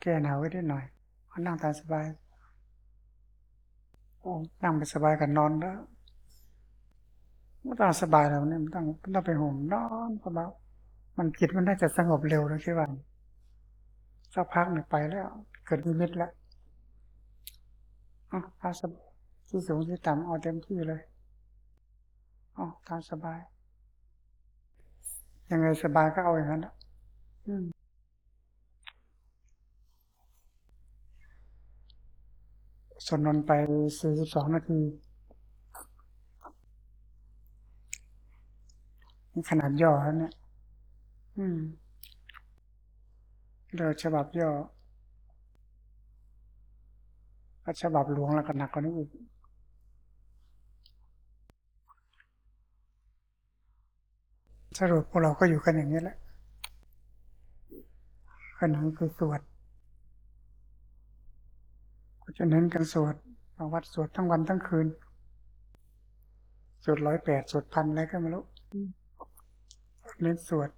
แก้หนาวไว้ได้หน่อยนั่งตามสบายโอ้นั่งไปสบายกันนอนแล้วไม่ต้องสบายแล้วเนี่ยมันต้องมันต้องไปห่มนอนสบายมันจิตมันน่าจะสงบเร็วนะคิดว่าสักพักหนึ่งไปแล้ว เกิดนิมิตแล้วอ๋อาสบายที่สูงที่ต่ำเอาเต็มที่เลยอ๋อตามสบาย ยังไงสบายก็เอาอย่างนั้นอะ อืม สวดนนต์ไปสี่สิบสองนาทีขนาดย่อแล้วเนี่ย อืมเลือฉบับย่อถ้าฉบับหลวงแล้วก็หนักกว่านี้อีกสรุปพวกเราก็อยู่กันอย่างนี้แหละขนมคือสวด ก็จะเน้นกันสวดมาวัดสวดทั้งวันทั้งคืน สวดร้อยแปดสวดพันอะไรก็ไม่รู้เน้นสวด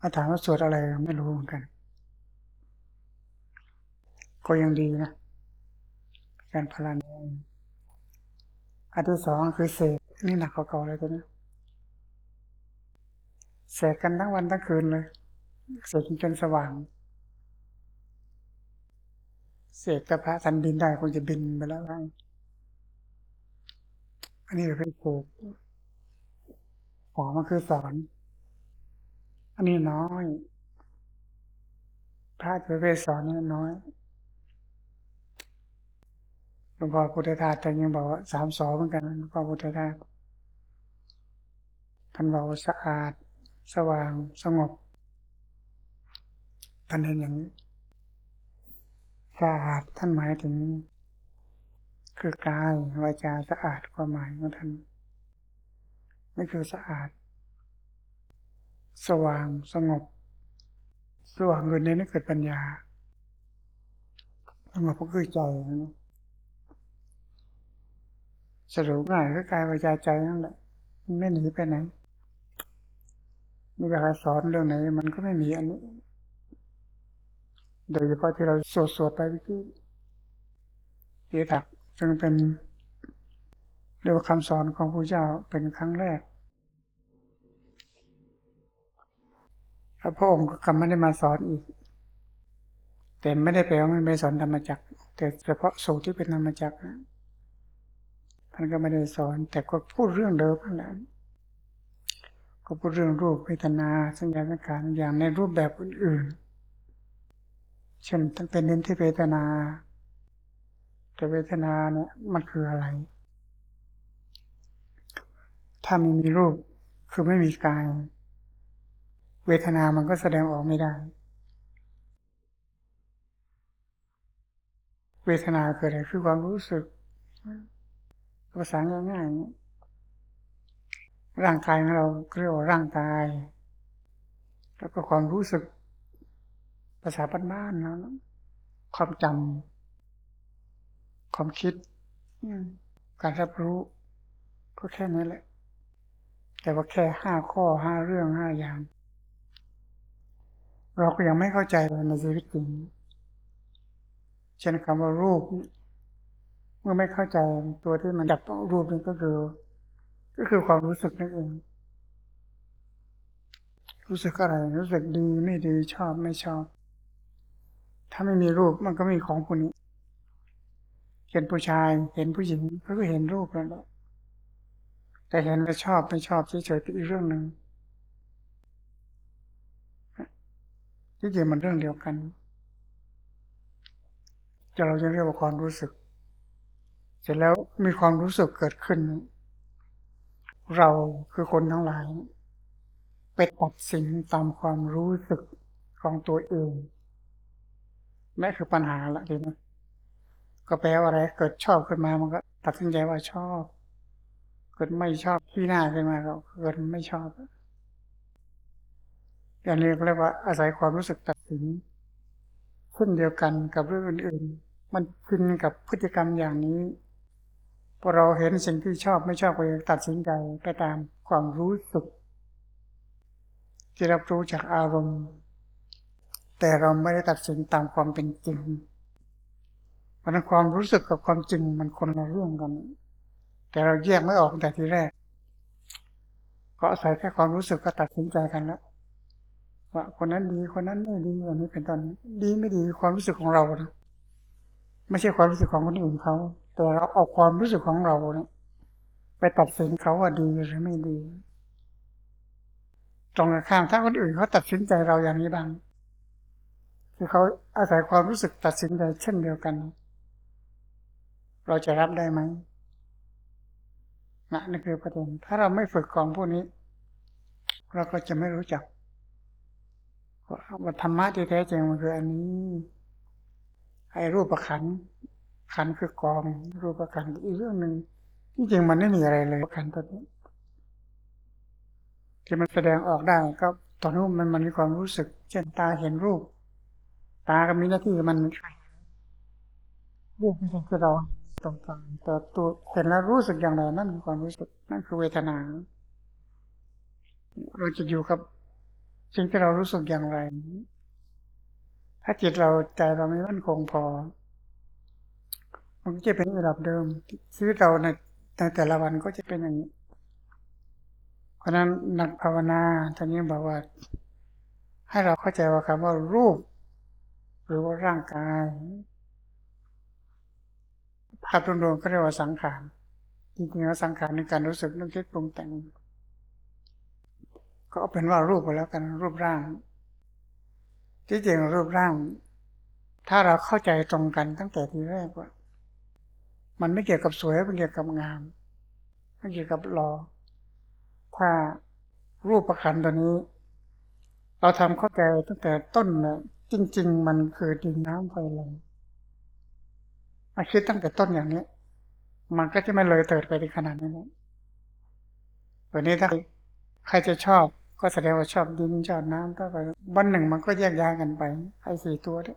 มาถามว่าสวดอะไรไม่รู้เหมือนกัน ก็ยังดีนะ การพลันอันที่สองคือเสกนี่หนักกว่าเก่าเลยตัวนี้เสกกันทั้งวันทั้งคืนเลยเสกจนสว่าง เสกกระพระสันบินได้คงจะบินไปแล้วบ้างอันนี้เป็นเสกขอมันคือสอน อันนี้น้อย พระจะไปสอนนี่น้อยหลวงพ่อพุทธทาสท่านยังบอกว่าสามสอเหมือนกันหลวงพ่อพุทธทาสท่านบอกว่าสะอาด สว่างสงบท่านเห็นอย่างนี้ สะอาดท่านหมายถึง คือกายวาจาสะอาดความหมายของท่านนี่คือสะอาด สว่างสงบ สว่างเกิดในนั้นเกิดปัญญาสงบก็คือใจสรุปง่ายคือกายวาจาใจนั่นแหละไม่หนีไปไหนไม่ว่าใครสอนเรื่องไหน มันก็ไม่มีอันนี้ โดยเฉพาะที่เราสวดสวดไปเมื่อกี้ที่ถักซึ่งเป็นเรียกว่าคำสอนของพระเจ้าเป็นครั้งแรกแล้วพระองค์ก็กลับไม่ได้มาสอนอีก แต่ไม่ได้แปลว่าไม่ไปสอนธรรมจักแต่เฉพาะสูตรที่เป็นธรรมจักนะท่านก็ไม่ได้สอน แต่ก็พูดเรื่องเดิมนั่นแหละก็พูดเรื่องรูปเวทนาสัญญาสังขารอย่างในรูปแบบอื่นๆ เช่นตั้งแต่เน้นที่เวทนา แต่เวทนาเนี่ยมันคืออะไร ถ้าไม่มีรูปคือไม่มีกาย เวทนามันก็แสดงออกไม่ได้ เวทนาคืออะไรคือความรู้สึกภาษาง่ายๆร่างกายของเราเรียกว่าร่างกาย แล้วก็ความรู้สึกาษาบ้านๆนะความจำความคิดการรับรู้ ก็แค่นี้แหละ แต่ว่าแค่ห้าข้อห้าเรื่องห้าอย่าง เราก็ยังไม่เข้าใจในชีวิตจริงเช่นคำว่ารูป เมื่อไม่เข้าใจตัวที่มันดับรูปนี่ก็คือ ก็คือความรู้สึกนั่นเองรู้สึกอะไรรู้สึกดีไม่ดีชอบไม่ชอบ ถ้าไม่มีรูปมันก็ไม่มีของพวกนี้เห็นผู้ชายเห็นผู้หญิงเขาก็เห็นรูปแล้วแหละแต่เห็นแล้วชอบไม่ชอบเฉยๆเป็นอีกเรื่องหนึ่งที่จริงมันเรื่องเดียวกันจะเราจะเรียกว่าความรู้สึก เสร็จแล้วมีความรู้สึกเกิดขึ้น เราคือคนทั้งหลายไปตัดสินตามความรู้สึกของตัวเอง แม่คือปัญหาละทีนี้ก็แปลว่าอะไร เกิดชอบขึ้นมามันก็ตัดสินใจว่าชอบ เกิดไม่ชอบที่หน้าขึ้นมาก็เกิดไม่ชอบอย่างนี้เรียกว่าอาศัยความรู้สึกตัดสินเช่นเดียวกันกับเรื่องอื่นๆ มันขึ้นกับพฤติกรรมอย่างนี้พอเราเห็นสิ่งที่ชอบไม่ชอบก็ตัดสินใจไปตามความรู้สึก ที่รับรู้จากอารมณ์ แต่เราไม่ได้ตัดสินตามความเป็นจริง เพราะนั้นความรู้สึกกับความจริงมันคนละเรื่องกัน แต่เราแยกไม่ออกแต่ทีแรก ก็อาศัยแค่ความรู้สึกก็ตัดสินใจกันแล้วว่าคนนั้นดีคนนั้นไม่ดีอันนี้เป็นต้นดีไม่ดีความรู้สึกของเรานะไม่ใช่ความรู้สึกของคนอื่นเขาแต่เราเอาความรู้สึกของเราเนี่ยไปตัดสินเขาว่าดีหรือไม่ดี ตรงกันข้ามถ้าคนอื่นเขาตัดสินใจเราอย่างนี้บ้าง คือเขาอาศัยความรู้สึกตัดสินใจเช่นเดียวกัน เราจะรับได้ไหมนะนี่คือประเด็นถ้าเราไม่ฝึกของพวกนี้ เราก็จะไม่รู้จักว่าธรรมะที่แท้จริงมันคืออันนี้ไอ้รูปประขันขันคือกอง รูปประขันอีกเรื่องหนึ่งที่จริงมันไม่มีอะไรเลยประขันตัวนี้ที่มันแสดงออกได้ก็ตอนนู้นมันมันมีความรู้สึก เช่นตาเห็นรูป ตาก็มีหน้าที่มันรูปไม่ใช่คือเราตรงกลางแต่ตัวเห็นแล้วรู้สึกอย่างไรนั่นคือความรู้สึกนั่นคือเวทนา เราจะอยู่กับสิ่งที่เรารู้สึกอย่างไร ถ้าจิตเราใจเราไม่มั่นคงพอ มันก็จะเป็นระดับเดิมชีวิตเราในในแต่ละวันก็จะเป็นอย่างนี้เพราะนั้นนักภาวนาท่านนี้บอกว่า ให้เราเข้าใจว่าคำว่ารูปห รือว่าร่างกาย ภาพรวมๆก็เรียกว่าสังขารจริงๆแล้วสังขารในการรู้สึกนึกคิดปรุงแต่ง ก็เป็นว่ารูปไปแล้วกันรูปร่าง ที่จริงรูปร่าง ถ้าเราเข้าใจตรงกันตั้งแต่ทีแรกว่า มันไม่เกี่ยวกับสวยมันเกี่ยวกับงามไม่เกี่ยวกับรอถ้ารูปประคันตัวนี้ เราทำเข้าใจตั้งแต่ต้นเนี่ย จริง ๆ มันคือดินน้ำไฟลมมาคิดตั้งแต่ต้นอย่างนี้ มันก็จะไม่เลยเติดไปในขนาดนี้นวันนี้ถ้าใครจะชอบก็แสดงว่าชอบดินชอบน้ำต่อไปวันหนึ่งมันก็แยกย้ายกันไปไอ้สี่ตัวนี้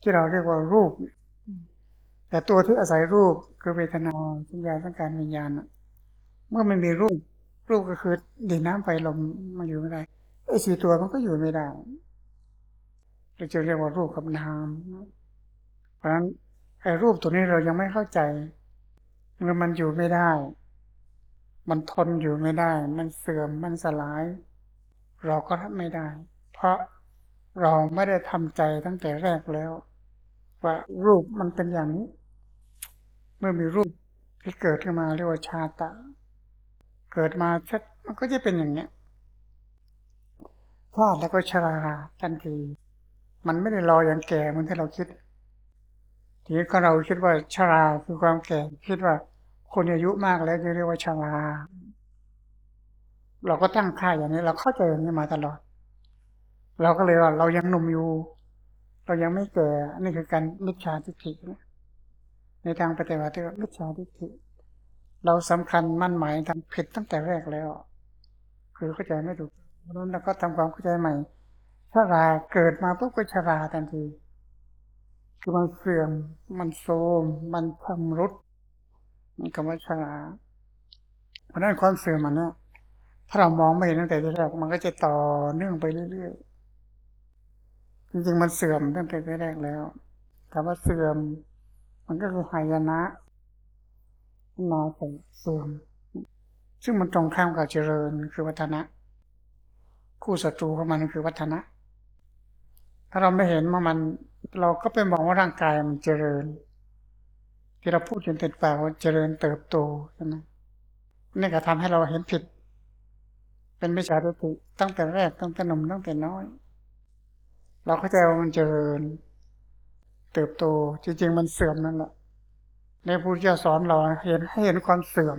ที่เราเรียกว่ารูป แต่ตัวที่อาศัยรูปคือเวทนาสัญญาสังการวิญญาณเมื่อมันมีรูป รูปก็คือดินน้ำไฟลมมันอยู่ไม่ได้ ไอ้สี่ตัวมันก็อยู่ไม่ได้เราจะเรียกว่ารูปกับนามเพราะฉะนั้นไอ้รูปตัวนี้เรายังไม่เข้าใจเมื่อมันอยู่ไม่ได้ มันทนอยู่ไม่ได้ มันเสื่อมมันสลาย เราก็รับไม่ได้ เพราะเราไม่ได้ทำใจตั้งแต่แรกแล้ว ว่ารูปมันเป็นอย่างนี้ เมื่อมีรูปที่เกิดขึ้นมาเรียกว่าชาตะ เกิดมาชัดมันก็จะเป็นอย่างเนี้ย พลาดแล้วก็ชราทันที มันไม่ได้รออย่างแก่เหมือนที่เราคิด ทีนี้ก็เราคิดว่าชราคือความแก่ คิดว่าคนอายุมากแล้วจะเรียกว่าชรา เราก็ตั้งค่าอย่างนี้ เราเข้าใจอย่างนี้มาตลอด เราก็เลยว่าเรายังหนุ่มอยู่ เรายังไม่แก่ นี่คือการมิจฉาทิฏฐิในทางปฏิบัติว่ามิจฉาทิฏฐิ เราสำคัญมั่นหมายทำผิดตั้งแต่แรกแล้ว คือเข้าใจไม่ถูก นั้นเราก็ทำความเข้าใจใหม่ชราเกิดมาปุ๊บก็ชราทันที คือมันเสื่อม มันโทรมมันชำรุดมันคำว่าชราเพราะนั้นความเสื่อมมันเนี่ยถ้าเรามองไม่เห็นตั้งแต่แรกมันก็จะต่อเนื่องไปเรื่อยๆ จริงๆ มันเสื่อมตั้งแต่แรกแล้วคำว่าเสื่อม มันก็คือหายนะนาเสื่อม ซึ่งมันตรงข้ามกับเจริญคือวัฒนะ คู่ศัตรูของมันคือวัฒนะ ถ้าเราไม่เห็นว่ามัน เราก็ไปมองว่าร่างกายมันเจริญ ที่เราพูดจนติดปากว่าเจริญเติบโตใช่ไหมนี่ก็ทำให้เราเห็นผิด เป็นมิจฉาทิฏฐิตั้งแต่แรกตั้งแต่หนุ่มตั้งแต่น้อย เราเข้าใจว่ามันเจริญ เติบโตจริงๆมันเสื่อมนั่นแหละในพุทธเจ้าสอนเราเห็นให้เห็นความเสื่อม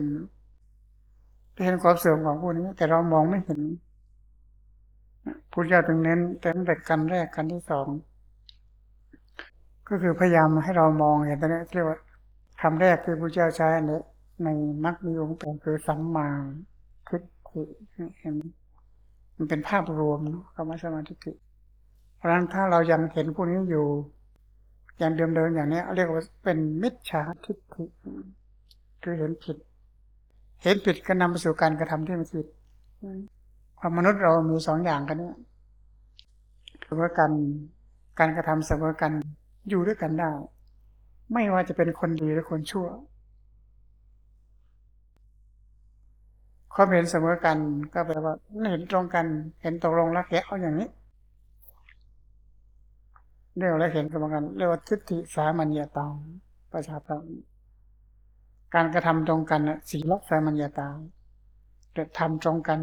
เห็นความเสื่อมของพวกนี้ แต่เรามองไม่เห็น พุทธเจ้าถึงเน้นแต่แต่กันแรกกันที่สอง ก็คือพยายามให้เรามองเห็นตรงนี้เรียกว่าคำแรกที่พุทธเจ้าใช้ในในมรรคมีองค์แปดคือสัมมาทิฏฐิเห็นมันเป็นภาพรวมคำว่าสมาธิเพราะฉะนั้นถ้าเรายังเห็นพวกนี้อยู่อย่างเดิมๆอย่างนี้เรียกว่าเป็นมิจฉาทิฏฐิคือเห็นผิด เห็นผิดก็นำไปสู่การกระทำที่มันผิด วามนุษย์เรามีสองอย่างกันเนี่ยเสมอกัน การกระทำเสมอกันอยู่ด้วยกันได้ ไม่ว่าจะเป็นคนดีหรือคนชั่วความเห็นเสมอกันก็แปลว่าเห็นตรงกัน เห็นตกลงรักแกเอาอย่างนี้เรียกว่าแล้วเห็นเสมอกันเรียกว่าทิฏฐิสามัญญาตาประชาธิปไตการกระทำตรงกันน่ะสีลักษามัญญาตาแต่ทำตรงกัน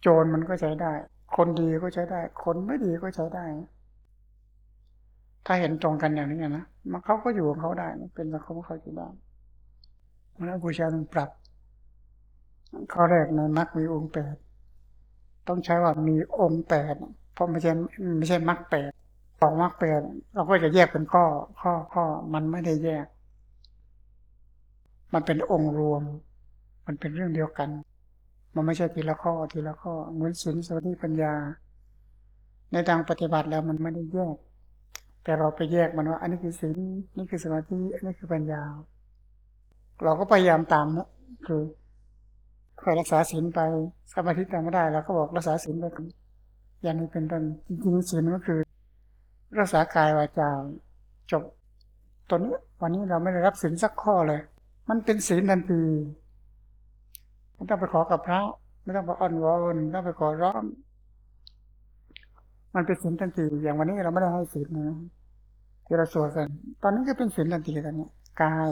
โจรมันก็ใช้ได้ คนดีก็ใช้ได้ คนไม่ดีก็ใช้ได้ ถ้าเห็นตรงกันอย่างนี้นะมันเขาก็อยู่ของเขาได้นเป็นสังคมของเขาอยู่ได้มันบูชาต้องปรับ ข้อแรกในมรรคมีองค์แปดต้องใช้ว่ามีองค์แปดเพราะไม่ใช่ไม่ใช่มรรคแปดสองมรรคแปดเราก็จะแยกเป็นข้อ ข้อข้อมันไม่ได้แยก มันเป็นองค์รวม มันเป็นเรื่องเดียวกัน มันไม่ใช่ทีละข้อทีละข้อเหมือนศีลสมาธิปัญญา ในทางปฏิบัติแล้วมันไม่ได้แยก แต่เราไปแยกมันว่า อันนี้คือศีลนี่คือสมาธิอันนี้คือปัญญา เราก็พยายามตามนะคือคอยรักษาศีลไปสมาธิทำไม่ได้เราก็บอกรักษาศีลไปอนอย่างนี้เป็นต้นจริงๆศีลก็คือ รักษากายวาจาจบตอนนี้วันนี้เราไม่ได้รับศีลสักข้อเลย มันเป็นศีลทันที ไม่ต้องไปขอกับพระ ไม่ต้องไปอ้อนวอนไม่ต้องไปขอร้องมันเป็นศีลทันทีอย่างวันนี้เราไม่ได้ให้ศีลนะที่เราสวดกัน ตอนนี้ก็เป็นศีลทันทีตอนนี้กาย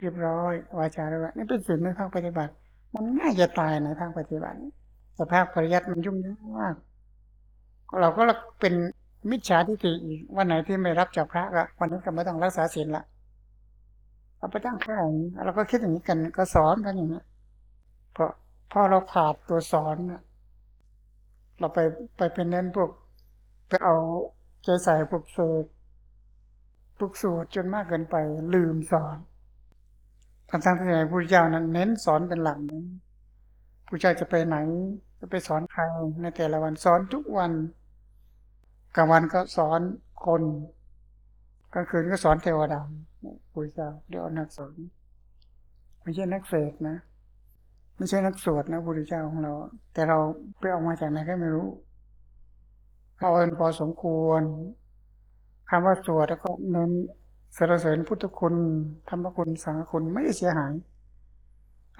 เรียบร้อยวาจาเรียบร้อยนี่เป็นศีลในภาคปฏิบัติ มันง่ายจะตายในภาคปฏิบัติแต่ภาคปริยัติมันยุ่งยากมากเราก็เป็นมิจฉาทิฏฐิอีกวันไหนที่ไม่รับจากพระก็วันนี้ก็ไม่ต้องรักษาศีลละเราไปตั้งค่าอย่างนี้เราก็คิดอย่างนี้กันก็สอนกันอย่างนี้ เพราะพอเราขาดตัวสอนเราไปไปเป็นเน้นพวกไปเอาใจใส่พวกเสกพวกสูตรจนมากเกินไปลืมสอนทั้งทั้งที่ไหนพระเจ้านั้นเน้นสอนเป็นหลักนะพระเจ้าจะไปไหน จะไปสอนใครในแต่ละวันสอนทุกวันกลางวันก็สอนคนกลางคืนก็สอนเทวดาพระเจ้าเดี๋ยวนักสอนไม่ใช่นักเสกนะ ไม่ใช่นักสวดนะพระเจ้าของเรา แต่เราไปออกมาจากไหนก็ไม่รู้เอาเอินพอสมควรคำว่าสวดแล้วก็เน้นสรรเสริญพุทธคุณธรรมคุณสังฆคุณไม่เสียหาย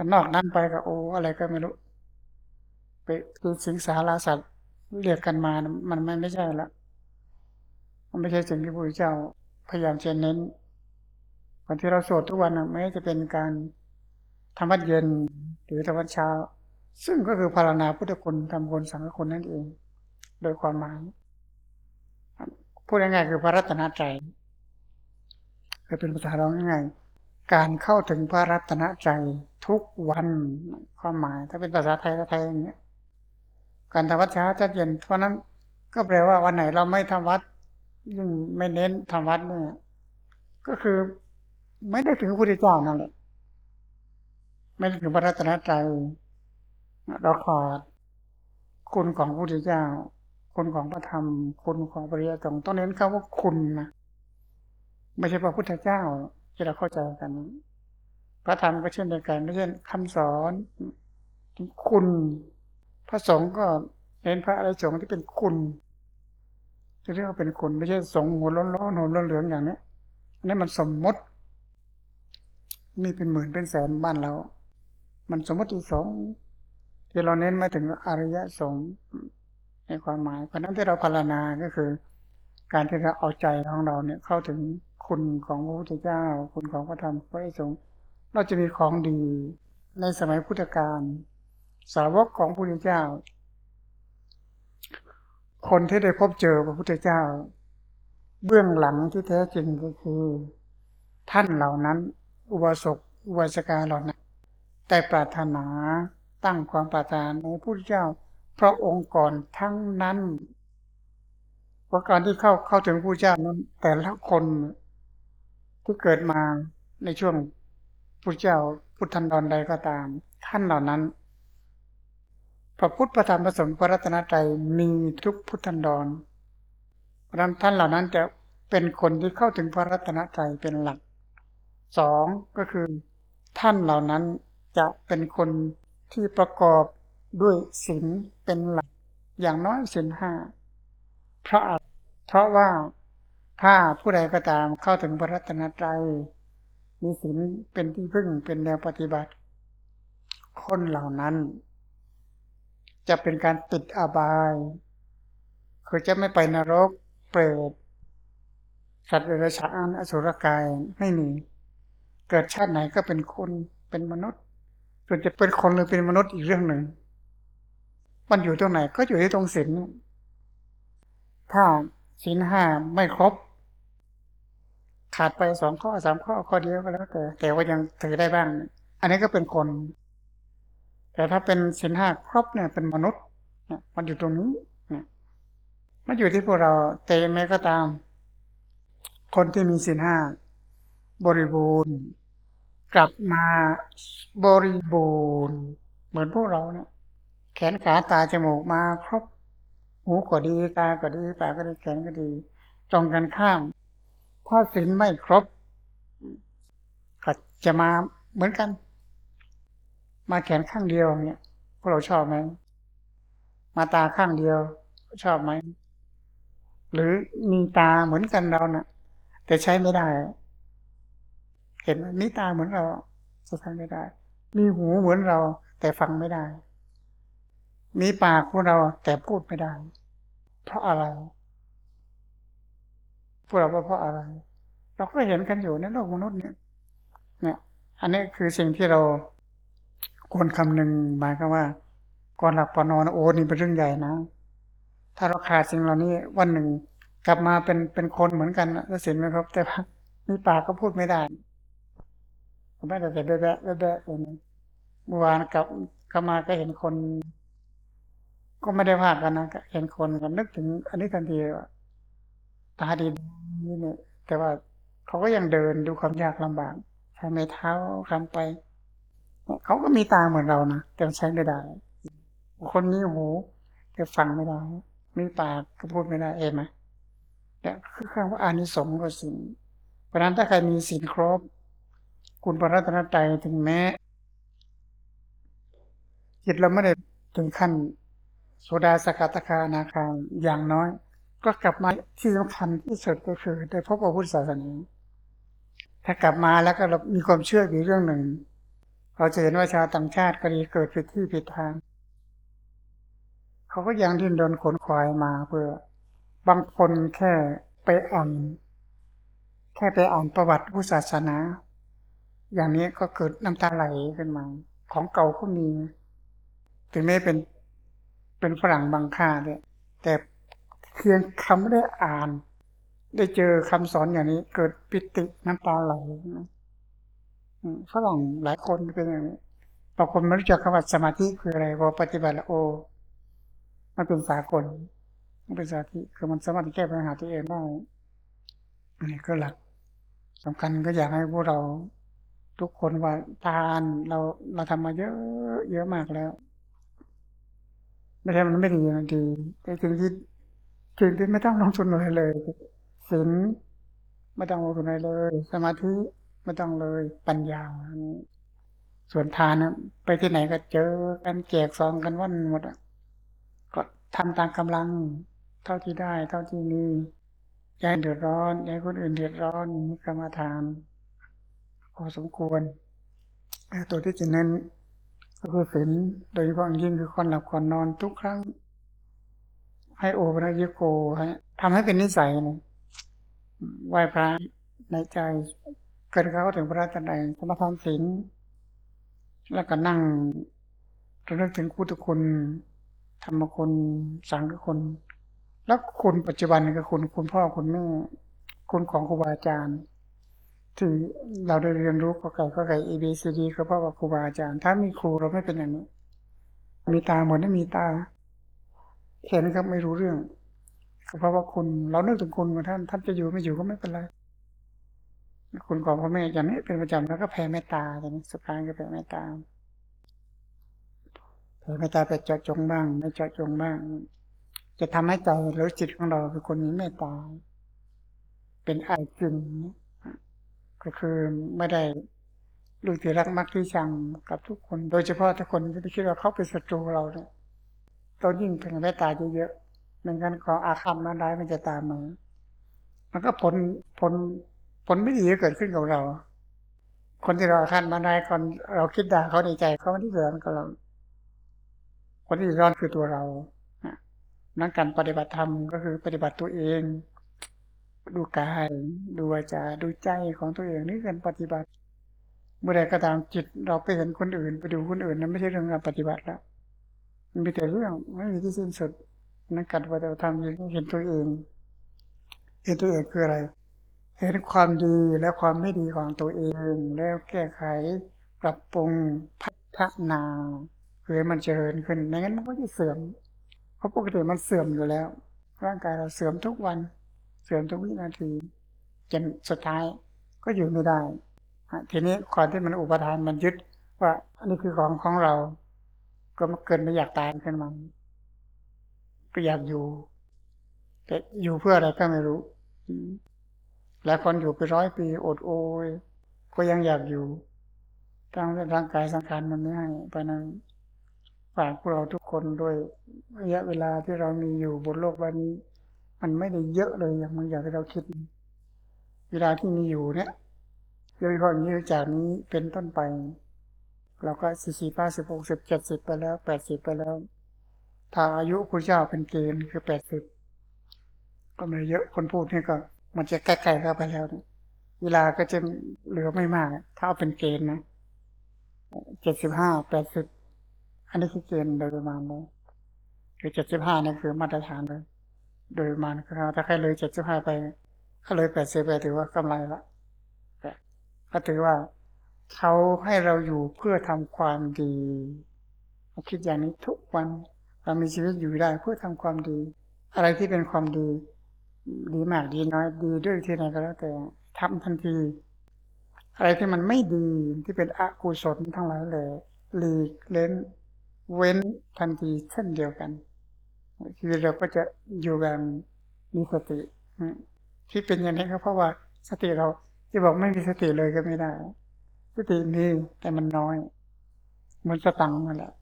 นนอกนั้นไปก็โอ้อะไรก็ไม่รู้ไปคือสิงสาราสัตว์เรียกกันมามันมันไม่ใช่ละมันไม่ใช่สิ่งที่พระพุทธเจ้าพยายามจะเน้นวันที่เราสวดทุกวันไม่จะเป็นการ ทำวัดเย็นหรือทำวัดเช้า ซึ่งก็คือพารณาพุทธคุณธรรมคุณสังฆคุณนั่นเอง โดยความหมายพูดง่ายๆคือพระรัตนตรัยคือเป็นภาษาเราง่ายๆการเข้าถึงพระรัตนตรัยทุกวันความหมาย ถ้าเป็นภาษาไทยก็ไทยอย่างเงี้ยการทำวัดเช้าจัดเย็น เพราะนั้นก็แปลว่าวันไหนเราไม่ทำวัดยิ่งไม่เน้นทำวัดเนี่ยก็คือไม่ได้ถึงพระพุทธเจ้านั่นแหละ ไม่ได้ถึงพระรัตนตรัยเราขาดคุณของพระพุทธเจ้า คุณของพระธรรม คุณของปริยัติต้องเน้นคำว่าคุณนะไม่ใช่พระพุทธเจ้าที่เราเข้าใจกัน พระธรรมก็เช่นเดียวกันไม่ใช่คำสอนคุณพระสงฆ์ก็เน้นพระอะไรสงฆ์ที่เป็นคุณจะเรียกว่าเป็นคุณไม่ใช่สงฆ์หัวร้อนๆหัวเหลืองอย่างนี้อันนี้มันสมมติ มีเป็นหมื่นเป็นแสนบ้านเรา มันสมมติสงฆ์ที่เราเน้นมาถึงอริยสงฆ์ในความหมายเพราะนั้นที่เราพารณาก็คือ การที่เราเอาใจของเราเนี่ยเข้าถึงคุณของพระพุทธเจ้า คุณของพระธรรมพระสงฆ์เราจะมีของดีในสมัยพุทธกาลสาวกของพระพุทธเจ้า คนที่ได้พบเจอพระพุทธเจ้า เบื้องหลังที่แท้จริงก็คือ ท่านเหล่านั้น อุบาสกอุบาสิกาเหล่านั้น แต่ปรารถนาตั้งความปรารถนาในพระพุทธเจ้าเพราะองค์ก่อนทั้งนั้นเพราะการที่เข้าเข้าถึงพระเจ้านั้น แต่ละคนที่เกิดมาในช่วงพระเจ้าพุทธันดรใดก็ตาม ท่านเหล่านั้น พระพุทธประธรรมประสงค์พระรัตนตรัยมีทุกพุทธันดรเพราะนั้นท่านเหล่านั้นจะเป็นคนที่เข้าถึงพระรัตนตรัยเป็นหลักสองก็คือ ท่านเหล่านั้น จะเป็นคนที่ประกอบด้วยศีลเป็นหลัก อย่างน้อยศีลห้าเพราะอะไรเพราะว่าถ้าผู้ใดก็ตามเข้าถึงพระรัตนตรัยมีศีลเป็นที่พึ่งเป็นแนวปฏิบัติ คนเหล่านั้น จะเป็นการติดอบาย คือจะไม่ไปนรกเปรตสัตว์เดรัจฉานอสุรกายไม่มี เกิดชาติไหนก็เป็นคนเป็นมนุษย์ ส่วนจะเป็นคนหรือเป็นมนุษย์อีกเรื่องหนึ่ง มันอยู่ตรงไหนก็อยู่ที่ตรงศีลถ้าศีลห้าไม่ครบ ขาดไปสองข้อสามข้อข้อเดียวก็แล้วแต่แต่ว่ายังถือได้บ้าง อันนี้ก็เป็นคน แต่ถ้าเป็นศีลห้าครบเนี่ยเป็นมนุษย์เนี่ยมันอยู่ตรงนี้เนี่ยมันอยู่ที่พวกเราแต่ยังไงก็ตาม คนที่มีศีลห้าบริบูรณ์ กลับมาบริบูรณ์ เหมือนพวกเราเนี่ยแขนขาตาจมูกมาครบหูก็ดีตาก็ดีปากก็ดีแขนก็ดีตรงกันข้ามถ้าศีลไม่ครบก็จะมาเหมือนกัน มาแขนข้างเดียวเนี่ยพวกเราชอบไหมมาตาข้างเดียวชอบไหมหรือมีตาเหมือนกันเรานะ่ะ แต่ใช้ไม่ได้ เห็นมีตาเหมือนเราจะใช้ไม่ได้ มีหูเหมือนเรา แต่ฟังไม่ได้ มีปากพวกเราแต่พูดไม่ได้ เพราะอะไรพวกเราว่าเพราะอะไร เราก็เห็นกันอยู่ในโลกมนุษย์เนี่ยเนี่ย อันนี้คือสิ่งที่เราควรคำนึงหมายก็ว่า ก่อนหลับก่อนนอนโอ้นี่เป็นเรื่องใหญ่นะถ้าเราขาดสิ่งเหล่านี้วันหนึ่งกลับมาเป็นเป็นคนเหมือนกันแล้วเสินไหมครับ แต่ว่ามีปากก็พูดไม่ได้ ไม่ได้แต่แบะแบะแบะแบะอย่างนี้เมื่อวานกลับเข้ามาก็เห็นคน ก็ไม่ได้ว่ากันนะก็เห็นคนก็นึกถึง อันนี้ทันทีว่าตาดีนี่เนี่ยแต่ว่าเขาก็ยังเดินดูความยากลำบากใช้ไม้เท้าคำไป เขาก็มีตาเหมือนเรานะแต่ใช้ไม่ได้ คนนี้หูแต่ฟังไม่ได้มีปากก็พูดไม่ได้เองไหมเนี่ยคือคำว่าอานิสงส์ของศีลเพราะนั้นถ้าใครมีศีลครบ คุณพระรัตนตรัยถึงแม้ จิตเราไม่ได้ถึงขั้นโสดาสกัตคานาคาอย่างน้อย ก็กลับมาที่สำคัญที่สุดก็คือ ได้พบพระพุทธศาสนาถ้ากลับมาแล้วก็เรามีความเชื่ออีกเรื่องหนึ่ง เราจะเห็นว่าชาวต่างชาติก็ดีเกิดผิดที่ผิดทาง เขาก็ยังดิ้นรนขนขวายมาเพื่อบางคนแค่ไปอ่านแค่ไปอ่านประวัติพุทธศาสนา อย่างนี้ก็เกิดน้ำตาไหลขึ้นมา ของเก่าก็มี ถึงแม้เป็นเป็นฝรั่งบางค่าเลยแต่เพียงคำไม่ได้อ่าน ได้เจอคำสอนอย่างนี้ เกิดปิติน้ำตาไหลฝรั่งหลายคนเป็นอย่างนี้บางคนไม่รู้จักคำว่าสมาธิคืออะไรพอปฏิบัติแล้วโอ้มันเป็นสากลมันเป็นสมาธิคือมันสามารถแก้ปัญหาตัวเองได้นี่ก็หลักสำคัญก็อยากให้พวกเรา ทุกคนว่าทานเราเราทำมาเยอะเยอะมากแล้ว ไม่ใช่มันไม่ดีมันดีแต่ถึงที่ถึงที่ไม่ต้องลงทุนอะไรเลยศีลไม่ต้องลงทุนอะไรเลย สมาธิไม่ต้องเลยปัญญาส่วนทานนะไปที่ไหนก็เจอกันแจกซองกันวันหมดก็ทำตามกำลัง เท่าที่ได้ เท่าที่มียาเดือดร้อนยาคนอื่นเดือดร้อนมีกรรมฐาน พอสมควร ตัวที่จะเน้นก็คือศีลโดยเฉพาะยิ่งคือคนหลับก่อนนอนทุกครั้ง ให้โอปนัยโกให้ทำให้เป็นนิสัยนะไหว้พระในใจ เกิดเขาถึงพระราชใดสมาทานศีลแล้วก็นั่งระลึกถึงคู่ทุกคนธรรมคนสังฆคนแล้วคุณปัจจุบันก็คุณคุณพ่อคุณแม่คุณของครูบาอาจารย์ ที่เราได้เรียนรู้ก็ไก่ก็ไก่ A B C D ก็เพราะว่าครูบาอาจารย์ ถ้ามีครูเราไม่เป็นอย่างนี้ มีตาเหมือนไม่มีตา เห็นก็ไม่รู้เรื่องก็เพราะว่าคุณเรานึกถึงคุณของท่านท่านจะอยู่ไม่อยู่ก็ไม่เป็นไรคุณของพ่อแม่อย่างนี้เป็นประจำแล้วก็แผ่เมตตาอย่างนี้สุดท้ายก็แผ่เมตตาแผ่เมตตาไปเจาะจงบ้าง ไม่เจาะจงบ้าง จะทำให้ใจหรือจิตของเราเป็นคนมีเมตตาเป็นไอจริง ก็คือไม่ได้รู้ที่รักมักที่ชังกับทุกคน โดยเฉพาะทุกคนที่คิดว่าเขาเป็นศัตรูเราเนี่ยต้องยิ่งเพ่งเมตตาเยอะๆไม่งั้นของอาฆาตมาได้ายมันจะตามมามันก็ผลผลผลไม่ดีเกิดขึ้นกับเรา คนที่เราอาฆาตมาได้ายคนเราคิดด่าเขาในใจเขาไม่ได้เดือดร้อนกับเรา คนที่ร้อนคือตัวเรานะนั่นการปฏิบัติธรรมก็คือปฏิบัติตัวเอง ดูกาย ดูวาจา ดูใจของตัวเองนี่การปฏิบัติ เมื่อใดก็ตามจิตเราไปเห็นคนอื่น ไปดูคนอื่นนั้นไม่ใช่เรื่องการปฏิบัติแล้วมันมีแต่เรื่องไม่มีที่สิ้นสุดนั่นการปฏิบัติธรรมเห็นตัวเอง เห็นตัวเองคืออะไร เห็นความดีและความไม่ดีของตัวเอง แล้วแก้ไข ปรับปรุงพัฒนาเพื่อมันเจริญขึ้นไม่งั้นมันก็จะเสื่อม เพราะปกติมันเสื่อมอยู่แล้ว ร่างกายเราเสื่อมทุกวัน เสื่อมทุกวินาทีจนสุดท้ายก็อยู่ไม่ได้ ทีนี้ความที่มันอุปทานมันยึดว่าอันนี้คือของของเรา ก็เกินไม่อยากตายขึ้นมาก็อยากอยู่แต่อยู่เพื่ออะไรก็ไม่รู้หลายคนอยู่ไปร้อยปีอดโอยก็ยังอยากอยู่ตั้งร่างกายสังขารมันไม่ให้เพราะนั้นฝากพวกเราทุกคนด้วยระยะเวลาที่เรามีอยู่บนโลกใบนี้ มันไม่ได้เยอะเลยอย่างมันอย่างที่เราคิด เวลาที่มีอยู่เนี่ยโดยเฉพาะอย่างนี้จากนี้เป็นต้นไป เราก็สี่สิบห้าสิบหกสิบเจ็ดสิบไปแล้วแปดสิบไปแล้ว ถ้าอายุพระเจ้าเป็นเกณฑ์คือแปดสิบก็ไม่เยอะคนพูดนี่ก็ มันจะใกล้ๆเข้าไปแล้วเนี่ยเวลาก็จะเหลือไม่มาก ถ้าเอาเป็นเกณฑ์นะเจ็ดสิบห้าแปดสิบอันนี้คือเกณฑ์โดยประมาณเลยคือเจ็ดสิบห้านี่คือมาตรฐานเลย โดยประมาณครับถ้าใครเลยเจ็ดสิบห้าไปถ้าเลยแปดสิบไปถือว่ากำไรละก็ถือว่าเขาให้เราอยู่เพื่อทำความดีคิดอย่างนี้ทุกวันเรามีชีวิตอยู่ได้เพื่อทำความดี อะไรที่เป็นความดี ดีมากดีน้อยดีด้วยที่ไหนก็แล้วแต่ทำทันที อะไรที่มันไม่ดีที่เป็นอกุศลทั้งหลายเลยหลีกเล้น เว้นทันทีเช่นเดียวกัน ชีวิตเราก็จะอยู่แบบมีสติที่เป็นอย่างนี้ก็เพราะว่าสติเราจะบอกไม่มีสติเลยก็ไม่ได้ สติมีแต่มันน้อยเหมือนสตังค์นั่นแหละ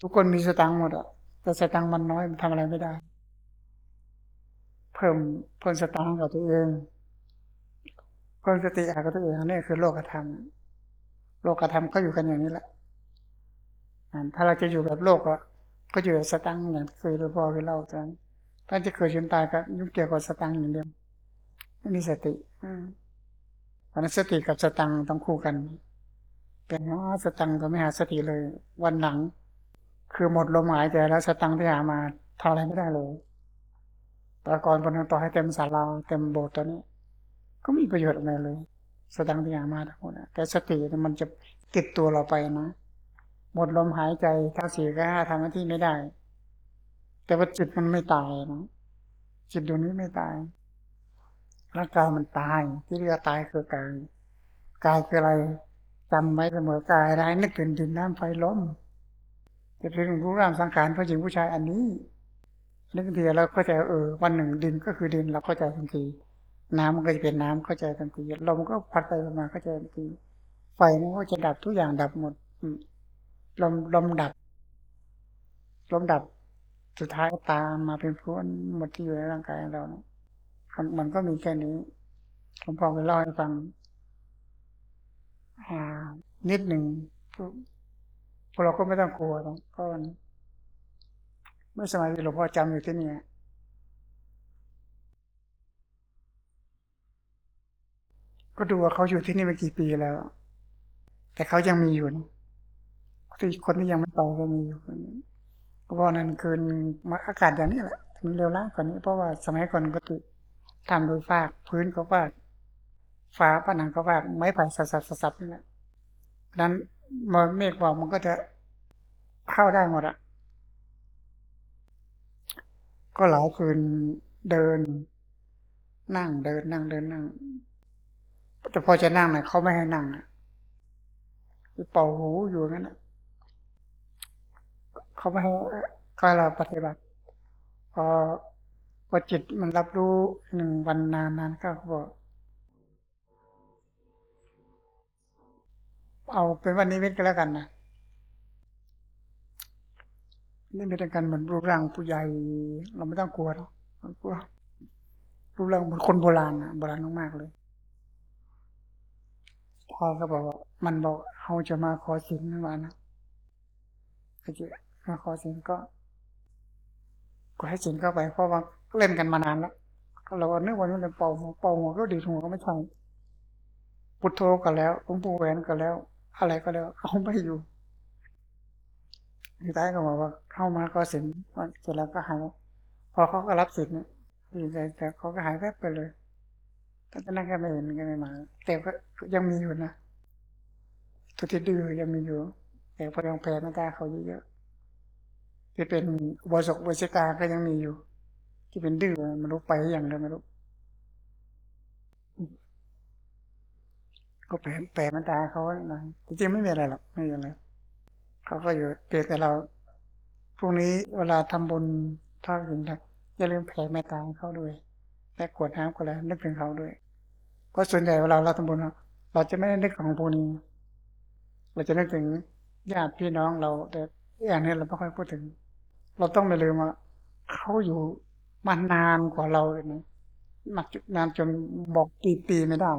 ทุกคนมีสตังค์หมดอะแต่สตังค์มันน้อยมันทำอะไรไม่ได้ เพิ่มเพิ่มสตังค์กับตัวเองเพิ่มสติหากับตัวเองนี่คือโลกธรรมโลกธรรมก็อยู่กันอย่างนี้แหละถ้าเราจะอยู่แบบโลกก็ ก็อยู่สตังค์อย่างเคยเราพอเคยเล่ากันถ้าจะเกิดจนตายก็ยุ่งเกี่ยวกับสตังค์อย่างเดียวไม่มีสติเพราะนั้นสติกับสตังค์ต้องคู่กัน เป็นว่าสตังค์ก็ไม่หาสติเลย วันหลัง คือหมดลมหายใจแล้วสตังค์ที่หามาทำอะไรไม่ได้เลยตะกอนบนต่อให้เต็มศาลาเต็มโบสถ์ตัวนี้ ก็มีประโยชน์อะไรเลย สตังค์ที่หามาทั้งหมดแต่สติมันจะติดตัวเราไปนะ หมดลมหายใจทั้งสี่ก็ห้าทำหน้าที่ไม่ได้ แต่ว่าจิตมันไม่ตายนะจิตดวงนี้ไม่ตายร่างกายมันตาย ที่เรียกตายคือกายกายคืออะไรจำไว้เสมอกายอะไรนึกถึงดินน้ำไฟลมจะเป็นรู้ร่างสังขารผู้หญิงผู้ชายอันนี้นึกเดียวเราก็จะเออ วันหนึ่งดินก็คือดินเราเข้าใจทันทีน้ำมันก็จะเป็นน้ำเข้าใจทันทีลมก็พัดไปมาเข้าใจทันทีไฟมันก็จะดับทุกอย่างดับหมด ลมลมดับลมดับสุดท้ายตามมาเป็นพ้นหมดที่อยู่ในร่างกายเรานะมันมันก็มีแค่นี้ผมพอไปเล่าให้ฟังนิดหนึ่งพวกเราก็ไม่ต้องกลัวนะเพราะเมื่อสมัยหลวงพ่อจำอยู่ที่นี่ก็ดูว่าเขาอยู่ที่นี่มากี่ปีแล้ว แต่เขายังมีอยู่นะ ที่คนที่ยังไม่ไปก็มีอยู่เพราะนั้นคืนอากาศอย่างนี้แหละมันเร็วล้ากว่านี้เพราะว่าสมัยก่อนก็ติทำโดยฟากพื้นก็ฟากฟ้าผนังก็ฟากไม้ไผ่สับสับนี่แหละนั้นมอเมฆบอกมันก็จะเข้าได้หมดอะก็หลายคืนเดิน นั่งเดินนั่งเดินนั่งแต่พอจะนั่งเนี่ยเขาไม่ให้นั่งอะเป่าหูอยู่งั้นนะ เขาไม่ให้ก็เราปฏิบัติ พอพอจิตมันรับรู้หนึ่งวันนานนานก็บอกเอาเป็นวันนี้มิตก็แล้วกันนะนี่ไม่ต้องการเหมือนรูปร่างผู้ใหญ่ เราไม่ต้องกลัวหรอกกลัวรูปร่างเหมือนคนโบราณนะโบราณมากๆเลยพ่อก็บอกมันบอกเขาจะมาขอสินมานะไอ้ เจ้าขอสินก็ก็ให้สินเข้าไปเพราะว่าเล่นกันมานานแล้วเราก็นึกว่านี่เป็นเป่าหัวเป่าหัวก็ดีหัวก็ไม่ใช่พุทโธก็แล้วหลวงปู่แหวนก็แล้ว อะไรก็แล้ว เอาไม่อยู่ทีท้ายก็บอกว่าเข้ามาก็สินเสร็จแล้วก็หายพอเขาก็รับสินดีใจแต่เขาก็หายแวบไปเลยแต่ตอนนั้นก็ไม่เห็นก็ไม่มา แต่ก็ยังมีอยู่นะตัวที่ดื้อยังมีอยู่ แต่พอยังแพ้ไม่ได้เขาเยอะๆ ที่เป็นวสกวสิกาก็ยังมีอยู่ ที่เป็นดื้อมันรู้ไปอย่างเดียวไม่รู้ก็แปลแปลมันตาเขานะจริงๆไม่มีอะไรหรอกไม่มีอะไรเขาก็อยู่เพียงแต่เราพรุ่งนี้เวลาทำบุญทอดถึงนะอย่าลืมแผ่เมตตาเขาด้วยและกวดน้ำก็แล้วนึกถึงเขาด้วย เพราะส่วนใหญ่เวลาเราทำบุญเราจะไม่ได้นึกของพวกนี้เราจะนึกถึงญาติพี่น้องเราแต่อย่างนี้เราไม่ค่อยพูดถึง เราต้องไม่ลืมว่าเขาอยู่มานานกว่าเราเลยนะมานานจนบอกปีปีไม่ได้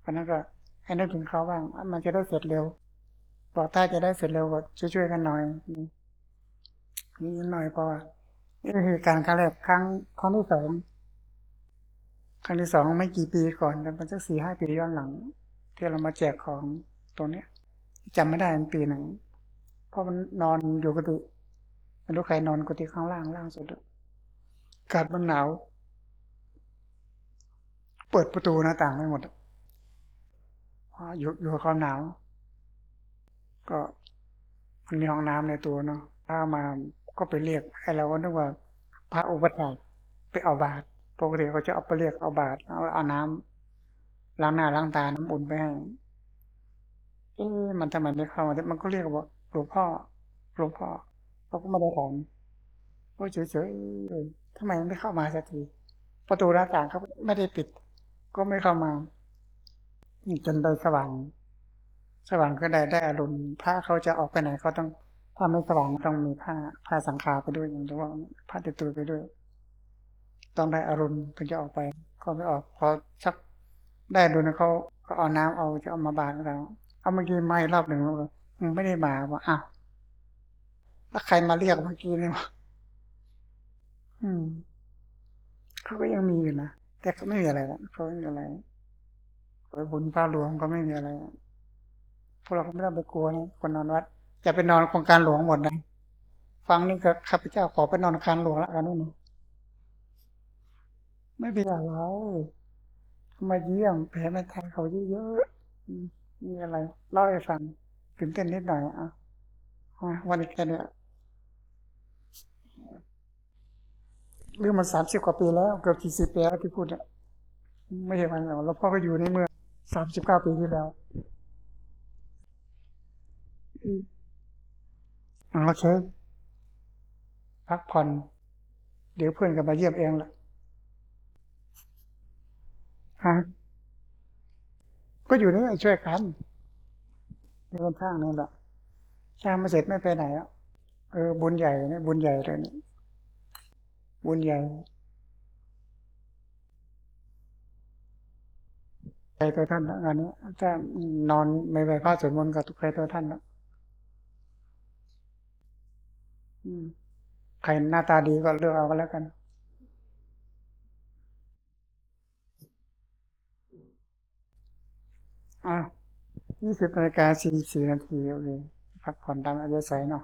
เพราะนั้นก็ให้นึกถึงเขาบ้างมันจะได้เสร็จเร็วบอกถ้าจะได้เสร็จเร็วก็ช่วยๆกันหน่อยนี่หน่อยพอนี่คือการครั้งแรกครั้งครั้งที่สองครั้งที่สองไม่กี่ปีก่อนมันสักสี่ห้าปีย้อนหลัง ที่เรามาแจกของตรงเนี้ยจำไม่ได้เป็นปีหนึ่ง เพราะมันนอนอยู่กุฏิไม่รู้ใครนอนกุฏิข้างล่างล่างสุดอากาศมันหนาว เปิดประตูหน้าต่างไม่หมดอยู่อยู่ความหนาว ก็มันมีห้องน้ำในตัวเนาะถ้ามาก็ไปเรียกไอ้เราก็นึกว่า พระอุปถาไปเอาบาตรปกติเขาจะเอาไปเรียกเอาบาตรเอาเอาน้ำล้างหน้าล้างตาน้ำอุ่นไปให้เอ๊ะมันทำไมไม่เข้ามามันก็เรียกว่า หลวงพ่อหลวงพ่อเขาก็ม่ได้ถามว่าเฉยๆทำไมไม่เข้ามาสักทีประตูหน้าต่างเขาไม่ได้ปิด ก็ไม่เข้ามาจนได้สว่าง สว่างก็ได้ได้อารมณ์พระเขาจะออกไปไหนเขาต้องถ้าไม่สว่างต้องมีผ้าผ้าสังฆาไปด้วยอย่างที่ว่าผ้าติดตัวไปด้วย ต้องได้อารมณ์ถึงจะออกไป ก็ไม่ออกพอสักได้ดูนะเขาก็เอาน้ำเอาจะเอามาบาดแล้วเอาเมื่อกี้ไม่รอบหนึ่งแล้ว มึงไม่ได้มาว่าอ้าวแล้วใครมาเรียกเมื่อกี้เนี่ยวะอืมเขาก็ยังมีอยู่นะแต่เขาไม่มีอะไรละเขาไม่มีอะไรไปบุญพระหลวงก็ไม่มีอะไรพวกเราก็ไม่ต้องไปกลัวนะคนนอนวัดจะไปนอนโครงการหลวงหมดนะฟังนี่ก็ข้าพเจ้าขอไปนอนโครงการหลวงล้วกันนี่นไม่เป็นอะไรมาเยี่ยมแผ่แม่ทายเขาเยอะๆมีอะไรเล่าให้ฟัง ถึงเต้นนิดหน่อยอะวันนี้แค่นี้เรื่องมันสามสิบกว่าปีแล้ว เกือบสี่สิบปีแล้วที่พูดอะไม่ใช่วันหรอกแล้วพ่อก็อยู่ในเมื่อสามสิบเก้าปีที่แล้วโอเคพักผ่อน เดี๋ยวเพื่อนกันมาเยี่ยมเองละฮะก็อยู่นี่ช่วยกัน ในค่อนข้างนี่แหละช่างมาเสร็จไม่ไปไหนอะเออบุญใหญ่เนี่ยบุญใหญ่เลยนี่บุญใหญ่ใครตัวท่านละงานนี้ถ้านอนไม่ไปพระสวดมนต์กับทุกใครตัวท่านละใครหน้าตาดีก็เลือกเอาก็แล้วกันอะ ยี่สิบนาฬิกาสี่สี่นาทีโอเคพักผ่อนตามอายุใส่เนาะ